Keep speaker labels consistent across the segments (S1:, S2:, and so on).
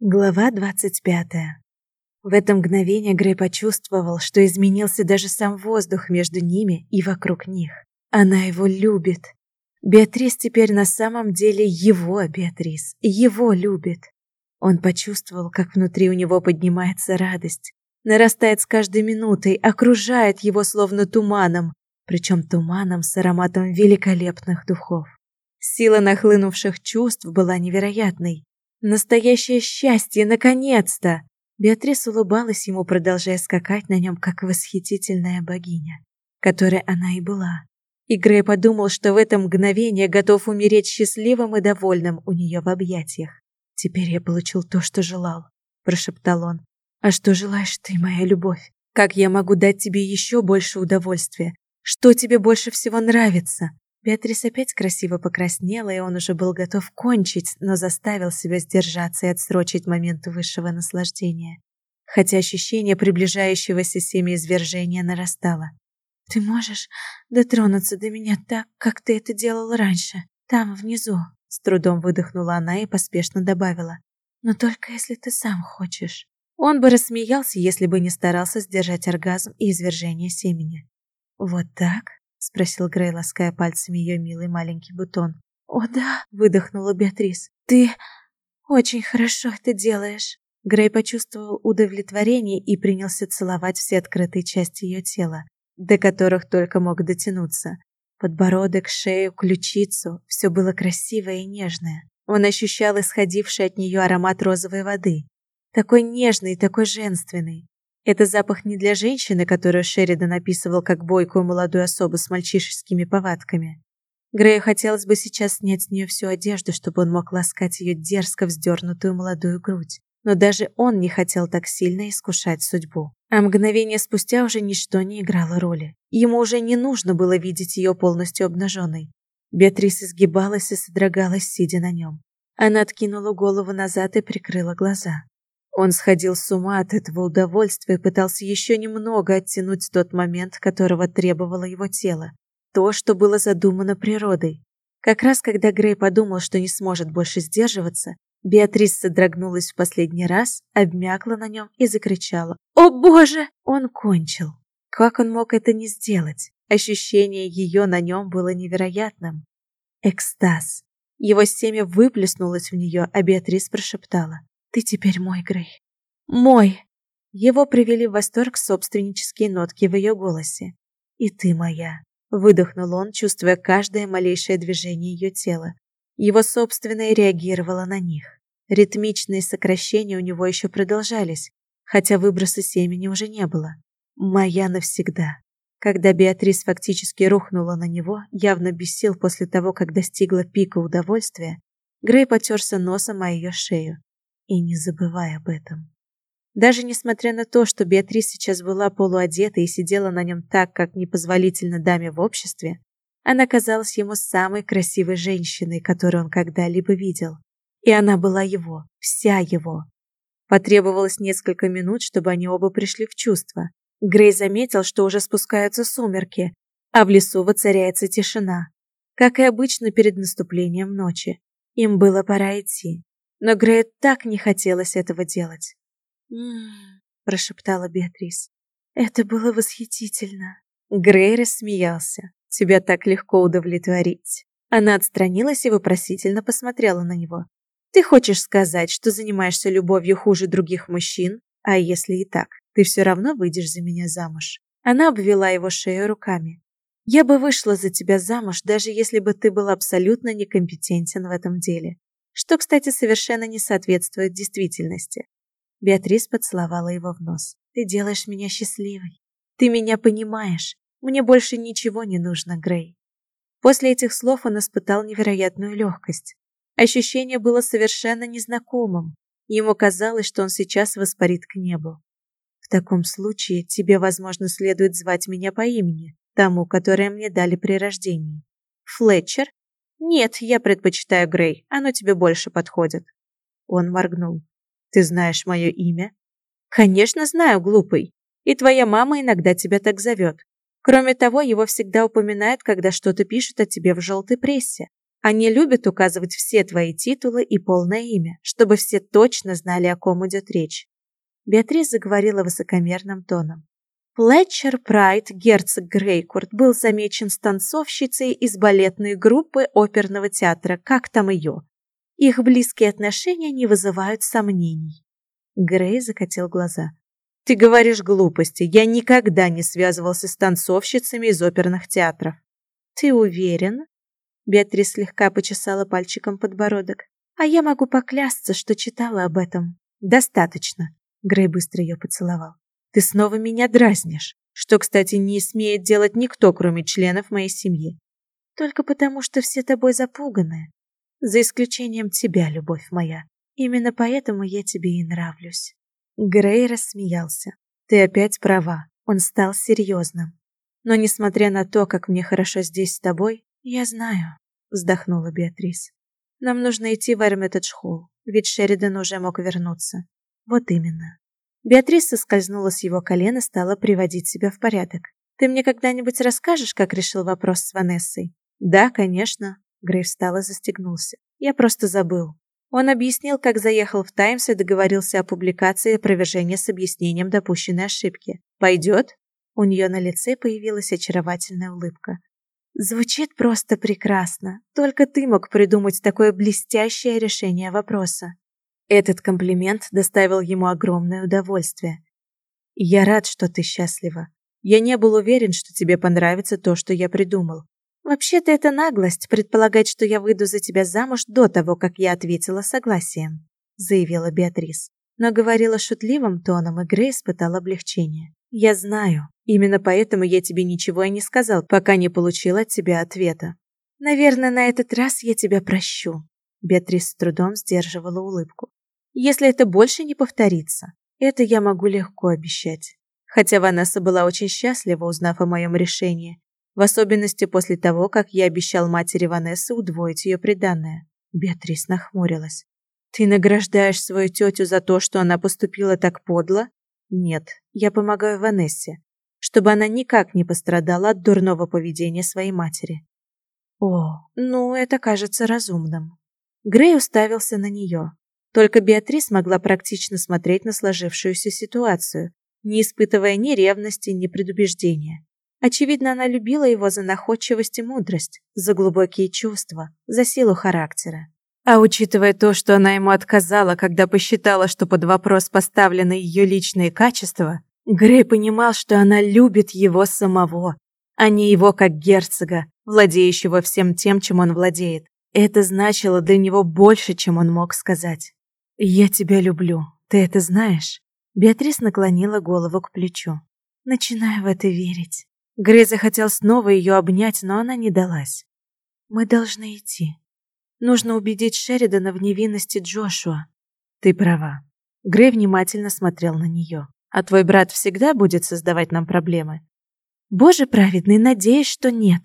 S1: Глава двадцать пятая. В это мгновение Грей почувствовал, что изменился даже сам воздух между ними и вокруг них. Она его любит. Беатрис теперь на самом деле его Беатрис, его любит. Он почувствовал, как внутри у него поднимается радость, нарастает с каждой минутой, окружает его словно туманом, причем туманом с ароматом великолепных духов. Сила нахлынувших чувств была невероятной. Настоящее счастье, наконец-то! Беатрис улыбалась ему, продолжая скакать на нем, как восхитительная богиня, которой она и была. И Грей подумал, что в это мгновение готов умереть счастливым и довольным у нее в объятиях. «Теперь я получил то, что желал», – прошептал он. «А что желаешь ты, моя любовь? Как я могу дать тебе еще больше удовольствия? Что тебе больше всего нравится? Беатрис опять красиво покраснела, и он уже был готов кончить, но заставил себя сдержаться и отсрочить момент высшего наслаждения. Хотя ощущение приближающегося семяизвержения нарастало. «Ты можешь дотронуться до меня так, как ты это делал раньше, там, внизу?» С трудом выдохнула она и поспешно добавила. «Но только если ты сам хочешь». Он бы рассмеялся, если бы не старался сдержать оргазм и извержение семени. «Вот так?» Спросил Грей, лаская пальцами ее милый маленький бутон. О да, выдохнула Беатрис. Ты очень хорошо это делаешь. Грей почувствовал удовлетворение и принялся целовать все открытые части ее тела, до которых только мог дотянуться. Подбородок, шею, ключицу – все было красивое и нежное. Он ощущал исходивший от нее аромат розовой воды. Такой нежный такой женственный. Это запах не для женщины, которую Шеридан описывал как бойкую молодую особу с мальчишескими повадками. Грею хотелось бы сейчас снять с нее всю одежду, чтобы он мог ласкать ее дерзко вздернутую молодую грудь. Но даже он не хотел так сильно искушать судьбу. А мгновение спустя уже ничто не играло роли. Ему уже не нужно было видеть ее полностью обнаженной. Беатрис изгибалась и содрогалась, сидя на нем. Она откинула голову назад и прикрыла глаза. Он сходил с ума от этого удовольствия и пытался еще немного оттянуть тот момент, которого требовало его тело. То, что было задумано природой. Как раз когда Грей подумал, что не сможет больше сдерживаться, Беатрис содрогнулась в последний раз, обмякла на нем и закричала. «О, Боже!» Он кончил. Как он мог это не сделать? Ощущение ее на нем было невероятным. Экстаз. Его семя выплеснулось в нее, а Беатрис прошептала. Ты теперь мой, Грей. Мой. Его привели в восторг собственнические нотки в ее голосе. И ты моя. Выдохнул он, чувствуя каждое малейшее движение ее тела. Его собственное реагировало на них. Ритмичные сокращения у него еще продолжались, хотя выброса семени уже не было. Моя навсегда. Когда Беатрис фактически рухнула на него, явно без сил после того, как достигла пика удовольствия, Грей потерся носом о ее шею. И не забывай об этом. Даже несмотря на то, что Беатрис сейчас была полуодета и сидела на нем так, как непозволительно даме в обществе, она казалась ему самой красивой женщиной, которую он когда-либо видел. И она была его, вся его. Потребовалось несколько минут, чтобы они оба пришли в чувство. Грей заметил, что уже спускаются сумерки, а в лесу воцаряется тишина, как и обычно перед наступлением ночи. Им было пора идти. Но Грею так не хотелось этого делать. «М-м-м», прошептала Беатрис. «Это было восхитительно». Грей рассмеялся. «Тебя так легко удовлетворить». Она отстранилась и вопросительно посмотрела на него. «Ты хочешь сказать, что занимаешься любовью хуже других мужчин? А если и так, ты все равно выйдешь за меня замуж?» Она обвела его шею руками. «Я бы вышла за тебя замуж, даже если бы ты был абсолютно некомпетентен в этом деле что, кстати, совершенно не соответствует действительности. Беатрис поцеловала его в нос. «Ты делаешь меня счастливой. Ты меня понимаешь. Мне больше ничего не нужно, Грей». После этих слов он испытал невероятную легкость. Ощущение было совершенно незнакомым. Ему казалось, что он сейчас воспарит к небу. В таком случае тебе, возможно, следует звать меня по имени, тому, которое мне дали при рождении. Флетчер «Нет, я предпочитаю Грей, оно тебе больше подходит». Он моргнул. «Ты знаешь мое имя?» «Конечно знаю, глупый. И твоя мама иногда тебя так зовет. Кроме того, его всегда упоминают, когда что-то пишут о тебе в желтой прессе. Они любят указывать все твои титулы и полное имя, чтобы все точно знали, о ком идет речь. Беатрис заговорила высокомерным тоном. Флетчер Прайд, герцог Грейкурт, был замечен с танцовщицей из балетной группы оперного театра, как там ее. Их близкие отношения не вызывают сомнений. Грей закатил глаза. Ты говоришь глупости. Я никогда не связывался с танцовщицами из оперных театров. Ты уверен? Беатрис слегка почесала пальчиком подбородок. А я могу поклясться, что читала об этом. Достаточно. Грей быстро ее поцеловал. Ты снова меня дразнишь, что, кстати, не смеет делать никто, кроме членов моей семьи. Только потому, что все тобой запуганы. За исключением тебя, любовь моя. Именно поэтому я тебе и нравлюсь. Грей рассмеялся. Ты опять права. Он стал серьезным. Но несмотря на то, как мне хорошо здесь с тобой, я знаю, вздохнула Беатрис. Нам нужно идти в Эрмитедж-холл, ведь Шеридан уже мог вернуться. Вот именно. Беатрис соскользнула с его колена и стала приводить себя в порядок. Ты мне когда-нибудь расскажешь, как решил вопрос с Ванессой? Да, конечно. Грей встал и застегнулся. Я просто забыл. Он объяснил, как заехал в «Таймс» и договорился о публикации опровержения с объяснением допущенной ошибки. «Пойдет?» У нее на лице появилась очаровательная улыбка. «Звучит просто прекрасно. Только ты мог придумать такое блестящее решение вопроса». Этот комплимент доставил ему огромное удовольствие. «Я рад, что ты счастлива. Я не был уверен, что тебе понравится то, что я придумал. Вообще-то это наглость предполагать, что я выйду за тебя замуж до того, как я ответила согласием, заявила Беатрис. Но говорила шутливым тоном, и Грей испытал облегчение. Я знаю. Именно поэтому я тебе ничего и не сказал, пока не получил от тебя ответа. Наверное, на этот раз я тебя прощу. Беатрис с трудом сдерживала улыбку. Если это больше не повторится, это я могу легко обещать. Хотя Ванесса была очень счастлива, узнав о моем решении, в особенности после того, как я обещал матери Ванессы удвоить ее приданное. Беатрис нахмурилась. Ты награждаешь свою тетю за то, что она поступила так подло? Нет, я помогаю Ванессе, чтобы она никак не пострадала от дурного поведения своей матери. О, ну это кажется разумным. Грей уставился на нее. Только Беатрис могла практично смотреть на сложившуюся ситуацию, не испытывая ни ревности, ни предубеждения. Очевидно, она любила его за находчивость и мудрость, за глубокие чувства, за силу характера. А учитывая то, что она ему отказала, когда посчитала, что под вопрос поставлены ее личные качества, Грей понимал, что она любит его самого, а не его как герцога, владеющего всем тем, чем он владеет. Это значило для него больше, чем он мог сказать. «Я тебя люблю, ты это знаешь?» Беатрис наклонила голову к плечу. «Начинаю в это верить». Грей захотел снова ее обнять, но она не далась. «Мы должны идти. Нужно убедить Шеридана в невинности Джошуа». «Ты права». Грей внимательно смотрел на нее. «А твой брат всегда будет создавать нам проблемы?» «Боже праведный, надеюсь, что нет».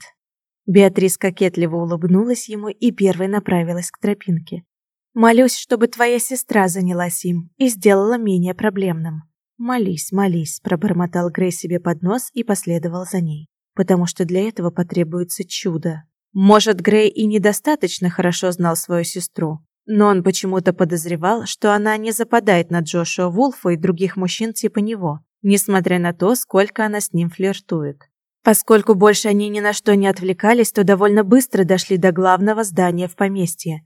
S1: Беатрис кокетливо улыбнулась ему и первой направилась к тропинке. «Молюсь, чтобы твоя сестра занялась им и сделала менее проблемным». «Молись, молись», – пробормотал Грей себе под нос и последовал за ней. «Потому что для этого потребуется чудо». Может, Грей и недостаточно хорошо знал свою сестру, но он почему-то подозревал, что она не западает на Джошуа Вулфа и других мужчин типа него, несмотря на то, сколько она с ним флиртует. Поскольку больше они ни на что не отвлекались, то довольно быстро дошли до главного здания в поместье.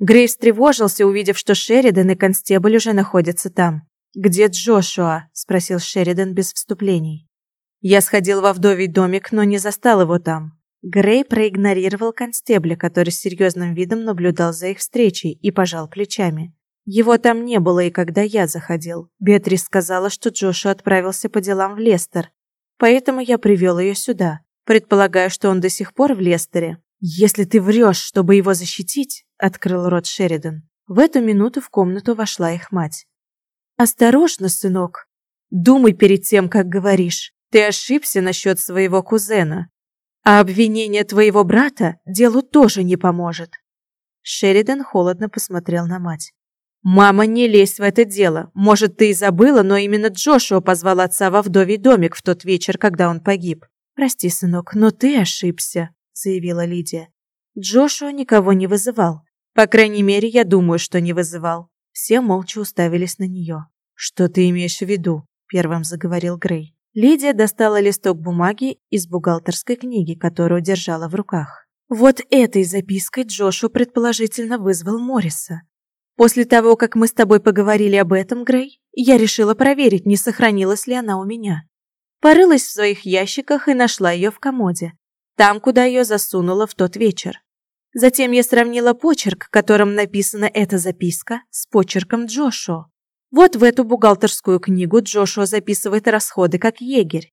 S1: Грей встревожился, увидев, что Шеридан и констебль уже находятся там. «Где Джошуа?» – спросил Шеридан без вступлений. Я сходил во вдовий домик, но не застал его там. Грей проигнорировал констебля, который с серьезным видом наблюдал за их встречей, и пожал плечами. Его там не было и когда я заходил. Беатрис сказала, что Джошуа отправился по делам в Лестер, поэтому я привел ее сюда. Предполагаю, что он до сих пор в Лестере. Если ты врешь, чтобы его защитить, открыл рот Шеридан. В эту минуту в комнату вошла их мать. Осторожно, сынок. Думай перед тем, как говоришь. Ты ошибся насчет своего кузена. А обвинение твоего брата делу тоже не поможет. Шеридан холодно посмотрел на мать. «Мама, не лезь в это дело. Может, ты и забыла, но именно Джошуа позвал отца во вдовий домик в тот вечер, когда он погиб. Прости, сынок, но ты ошибся», – заявила Лидия. Джошуа никого не вызывал. По крайней мере, я думаю, что не вызывал. Все молча уставились на нее. «Что ты имеешь в виду?» – первым заговорил Грей. Лидия достала листок бумаги из бухгалтерской книги, которую держала в руках. Вот этой запиской Джошу предположительно вызвал Морриса. После того, как мы с тобой поговорили об этом, Грей, я решила проверить, не сохранилась ли она у меня. Порылась в своих ящиках и нашла ее в комоде, там, куда ее засунула в тот вечер. Затем я сравнила почерк, которым написана эта записка, с почерком Джошуа. Вот в эту бухгалтерскую книгу Джошуа записывает расходы как егерь.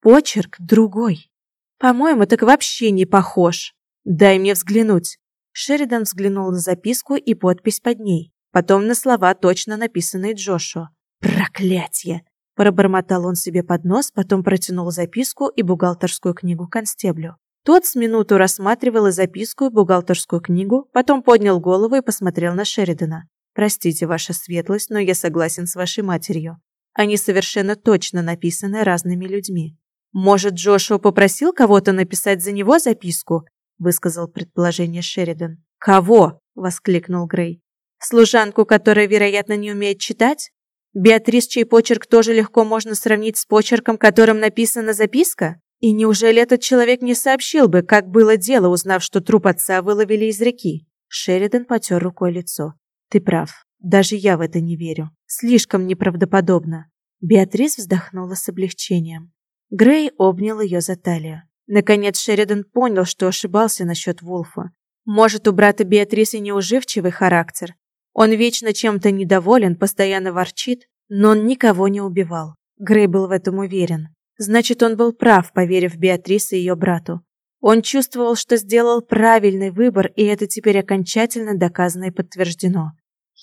S1: Почерк другой. По-моему, так вообще не похож. Дай мне взглянуть. Шеридан взглянул на записку и подпись под ней, потом на слова, точно написанные Джошуа. Проклятье! Пробормотал он себе под нос, потом протянул записку и бухгалтерскую книгу констеблю. Тот с минуту рассматривал и записку, и бухгалтерскую книгу, потом поднял голову и посмотрел на Шеридана. «Простите, ваша светлость, но я согласен с вашей матерью. Они совершенно точно написаны разными людьми. Может, Джошуа попросил кого-то написать за него записку?» высказал предположение Шеридан. «Кого?» – воскликнул Грей. «Служанку, которая, вероятно, не умеет читать? Беатрис, чей почерк тоже легко можно сравнить с почерком, которым написана записка? И неужели этот человек не сообщил бы, как было дело, узнав, что труп отца выловили из реки? Шеридан потер рукой лицо. Ты прав. Даже я в это не верю. Слишком неправдоподобно. Беатрис вздохнула с облегчением. Грей обнял ее за талию. Наконец Шеридан понял, что ошибался насчет Вулфа. Может, у брата Беатрисы неуживчивый характер. Он вечно чем-то недоволен, постоянно ворчит, но он никого не убивал. Грей был в этом уверен. Значит, он был прав, поверив Беатрисе и ее брату. Он чувствовал, что сделал правильный выбор, и это теперь окончательно доказано и подтверждено.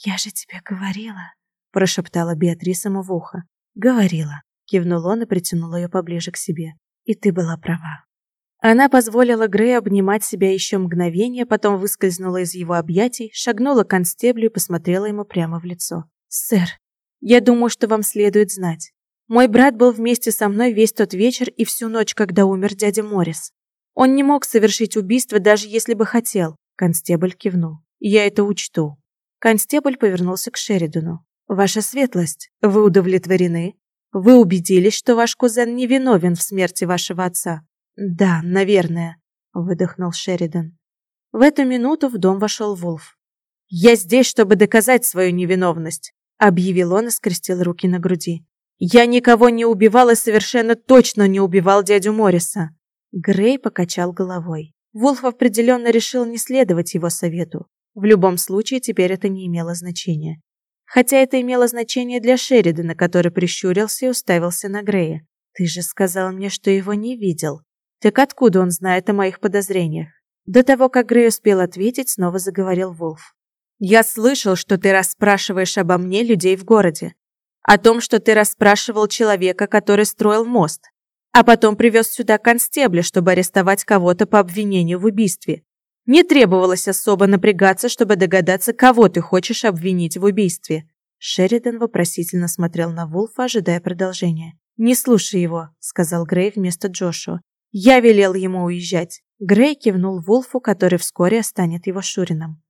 S1: «Я же тебе говорила», – прошептала Беатриса ему в ухо. «Говорила», – кивнул он и притянул ее поближе к себе. «И ты была права». Она позволила Грею обнимать себя еще мгновение, потом выскользнула из его объятий, шагнула к констеблю и посмотрела ему прямо в лицо. «Сэр, я думаю, что вам следует знать. Мой брат был вместе со мной весь тот вечер и всю ночь, когда умер дядя Моррис. Он не мог совершить убийство, даже если бы хотел. Констебль кивнул. Я это учту. Констебль повернулся к Шеридану. Ваша светлость, вы удовлетворены? Вы убедились, что ваш кузен не виновен в смерти вашего отца? Да, наверное, выдохнул Шеридан. В эту минуту в дом вошел Вулф. Я здесь, чтобы доказать свою невиновность, объявил он и скрестил руки на груди. Я никого не убивал и совершенно точно не убивал дядю Морриса. Грей покачал головой. Вулф определенно решил не следовать его совету. В любом случае, теперь это не имело значения. Хотя это имело значение для Шеридана, который прищурился и уставился на Грея. «Ты же сказал мне, что его не видел. Так откуда он знает о моих подозрениях?» До того, как Грей успел ответить, снова заговорил Вулф. «Я слышал, что ты расспрашиваешь обо мне людей в городе о том, что ты расспрашивал человека, который строил мост, а потом привез сюда констебля, чтобы арестовать кого-то по обвинению в убийстве. Не требовалось особо напрягаться, чтобы догадаться, кого ты хочешь обвинить в убийстве. Шеридан вопросительно смотрел на Вулфа, ожидая продолжения. «Не слушай его», — сказал Грей вместо Джошуа. «Я велел ему уезжать». Грей кивнул Вулфу, который вскоре станет его Шурином.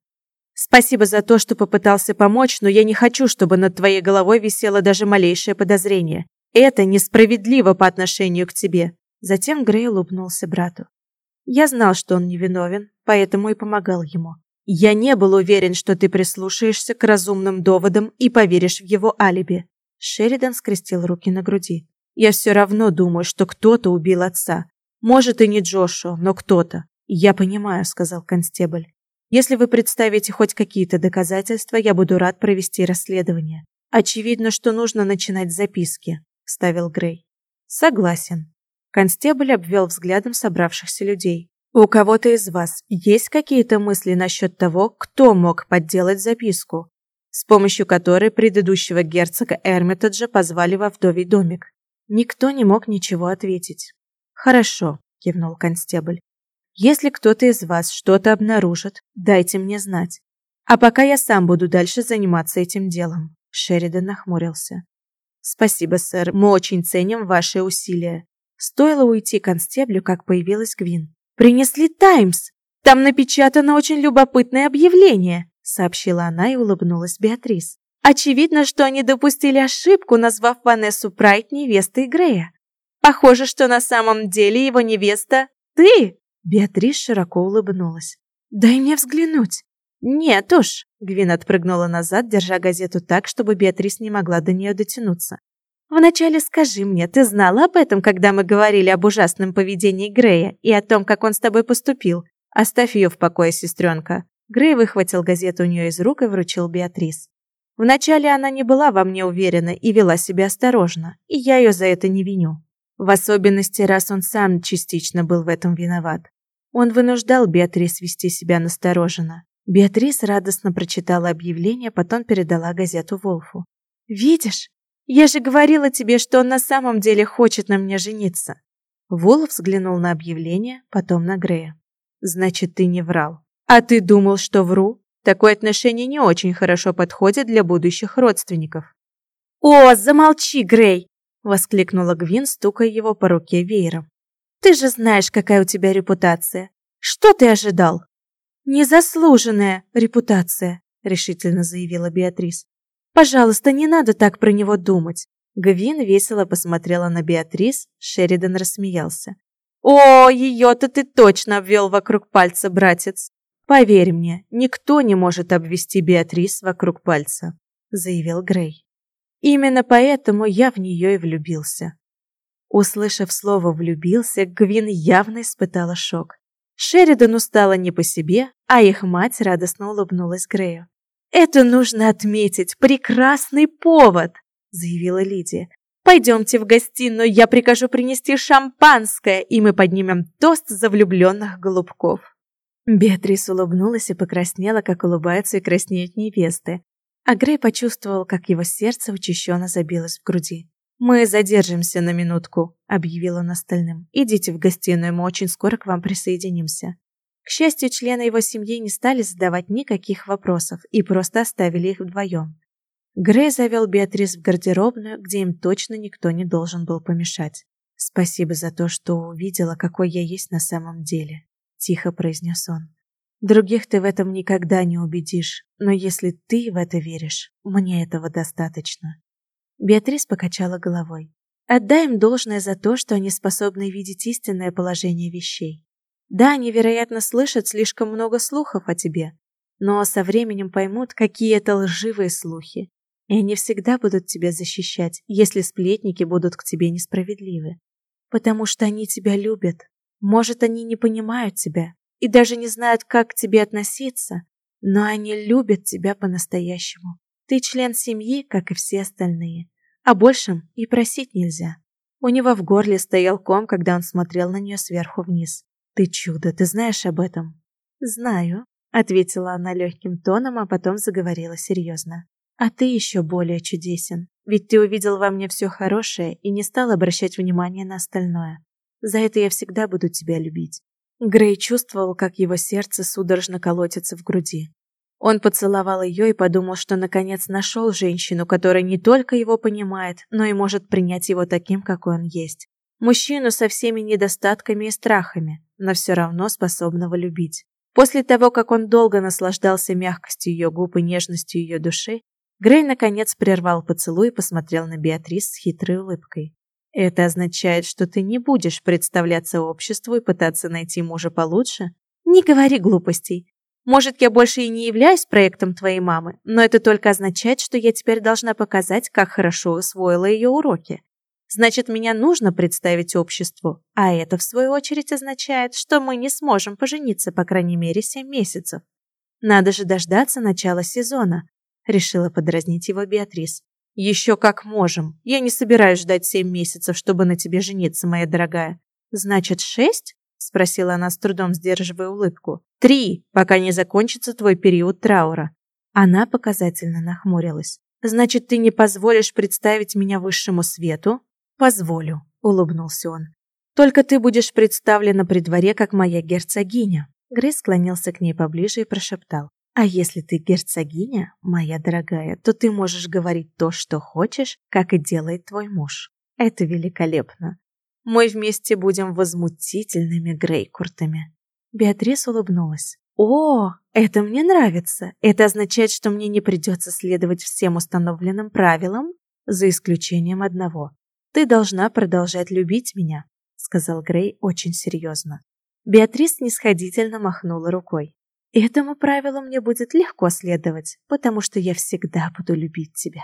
S1: Спасибо за то, что попытался помочь, но я не хочу, чтобы над твоей головой висело даже малейшее подозрение. Это несправедливо по отношению к тебе. Затем Грей улыбнулся брату. Я знал, что он невиновен, поэтому и помогал ему. Я не был уверен, что ты прислушаешься к разумным доводам и поверишь в его алиби. Шеридан скрестил руки на груди. Я все равно думаю, что кто-то убил отца. Может и не Джошуа, но кто-то. Я понимаю, сказал констебль. Если вы представите хоть какие-то доказательства, я буду рад провести расследование. Очевидно, что нужно начинать записки, ставил Грей. Согласен. Констебль обвел взглядом собравшихся людей. У кого-то из вас есть какие-то мысли насчет того, кто мог подделать записку, с помощью которой предыдущего герцога Эрмитеджа позвали во вдовий домик? Никто не мог ничего ответить. Хорошо, кивнул констебль. Если кто-то из вас что-то обнаружит, дайте мне знать. А пока я сам буду дальше заниматься этим делом. Шеридан нахмурился. Спасибо, сэр. Мы очень ценим ваши усилия. Стоило уйти констеблю, как появилась Гвин. Принесли Таймс. Там напечатано очень любопытное объявление», сообщила она и улыбнулась Беатрис. Очевидно, что они допустили ошибку, назвав Ванессу Прайт невестой Грея. Похоже, что на самом деле его невеста ты. Беатрис широко улыбнулась. Дай мне взглянуть. Нет уж, Гвин отпрыгнула назад, держа газету так, чтобы Беатрис не могла до нее дотянуться. Вначале скажи мне, ты знала об этом, когда мы говорили об ужасном поведении Грея и о том, как он с тобой поступил? Оставь ее в покое, сестренка. Грей выхватил газету у нее из рук и вручил Беатрис. Вначале она не была во мне уверена и вела себя осторожно, и я ее за это не виню. В особенности, раз он сам частично был в этом виноват. Он вынуждал Беатрис вести себя настороженно. Беатрис радостно прочитала объявление, потом передала газету Волфу. «Видишь? Я же говорила тебе, что он на самом деле хочет на мне жениться». Волф взглянул на объявление, потом на Грея. «Значит, ты не врал. А ты думал, что вру?» Такое отношение не очень хорошо подходит для будущих родственников. «О, замолчи, Грей!» – воскликнула Гвин, стукая его по руке веером. «Ты же знаешь, какая у тебя репутация. Что ты ожидал?» «Незаслуженная репутация», – решительно заявила Беатрис. «Пожалуйста, не надо так про него думать». Гвин весело посмотрела на Беатрис, Шеридан рассмеялся. «О, ее-то ты точно обвел вокруг пальца, братец!» Поверь мне, никто не может обвести Беатрис вокруг пальца, заявил Грей. Именно поэтому я в нее и влюбился. Услышав слово влюбился, Гвин явно испытала шок. Шеридану стало не по себе, а их мать радостно улыбнулась Грею. Это нужно отметить, прекрасный повод, заявила Лидия. Пойдемте в гостиную, я прикажу принести шампанское, и мы поднимем тост за влюбленных голубков. Беатрис улыбнулась и покраснела, как улыбаются и краснеют невесты. А Грей почувствовал, как его сердце учащенно забилось в груди. «Мы задержимся на минутку», — объявил он остальным. «Идите в гостиную, мы очень скоро к вам присоединимся». К счастью, члены его семьи не стали задавать никаких вопросов и просто оставили их вдвоем. Грей завел Беатрис в гардеробную, где им точно никто не должен был помешать. «Спасибо за то, что увидела, какой я есть на самом деле», тихо произнес он. Других ты в этом никогда не убедишь, но если ты в это веришь, мне этого достаточно. Беатрис покачала головой. Отдай им должное за то, что они способны видеть истинное положение вещей. Да, они, вероятно, слышат слишком много слухов о тебе, но со временем поймут, какие это лживые слухи, и они всегда будут тебя защищать, если сплетники будут к тебе несправедливы, потому что они тебя любят, может, они не понимают тебя и даже не знают, как к тебе относиться, но они любят тебя по-настоящему. Ты член семьи, как и все остальные. А большем и просить нельзя. У него в горле стоял ком, когда он смотрел на нее сверху вниз. Ты чудо, ты знаешь об этом? Знаю, ответила она легким тоном, а потом заговорила серьезно. А ты еще более чудесен, ведь ты увидел во мне все хорошее и не стал обращать внимания на остальное. За это я всегда буду тебя любить. Грей чувствовал, как его сердце судорожно колотится в груди. Он поцеловал ее и подумал, что наконец нашел женщину, которая не только его понимает, но и может принять его таким, какой он есть. Мужчину со всеми недостатками и страхами, но все равно способного любить. После того, как он долго наслаждался мягкостью ее губ и нежностью ее души, Грей наконец прервал поцелуй и посмотрел на Беатрис с хитрой улыбкой. Это означает, что ты не будешь представляться обществу и пытаться найти мужа получше? Не говори глупостей. Может, я больше и не являюсь проектом твоей мамы, но это только означает, что я теперь должна показать, как хорошо усвоила ее уроки. Значит, меня нужно представить обществу, а это, в свою очередь, означает, что мы не сможем пожениться по крайней мере семь месяцев. Надо же дождаться начала сезона, решила подразнить его Беатрис. Еще как можем. Я не собираюсь ждать семь месяцев, чтобы на тебе жениться, моя дорогая. Значит, шесть? Спросила она с трудом, сдерживая улыбку. Три, пока не закончится твой период траура. Она показательно нахмурилась. Значит, ты не позволишь представить меня высшему свету? Позволю, улыбнулся он. Только ты будешь представлена при дворе как моя герцогиня. Грей склонился к ней поближе и прошептал: а если ты герцогиня, моя дорогая, то ты можешь говорить то, что хочешь, как и делает твой муж. Это великолепно. Мы вместе будем возмутительными Грейкуртами. Беатрис улыбнулась. «О, это мне нравится. Это означает, что мне не придется следовать всем установленным правилам, за исключением одного. Ты должна продолжать любить меня», — сказал Грей очень серьезно. Беатрис снисходительно махнула рукой. «Этому правилу мне будет легко следовать, потому что я всегда буду любить тебя».